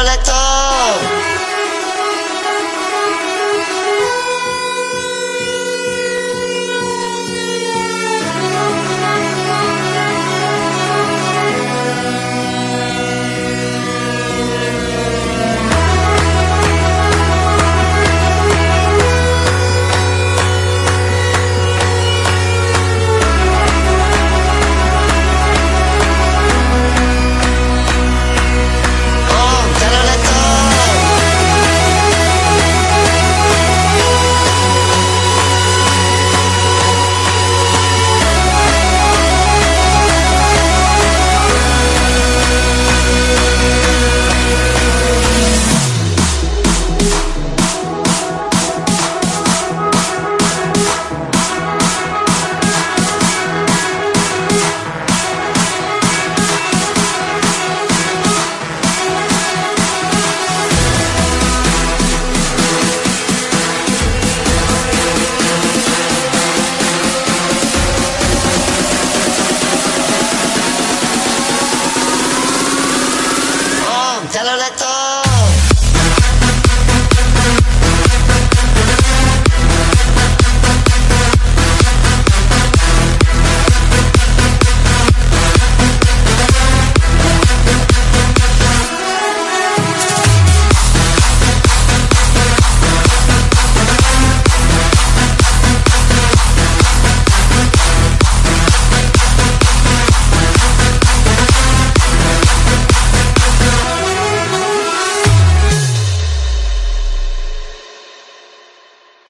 electro ya lo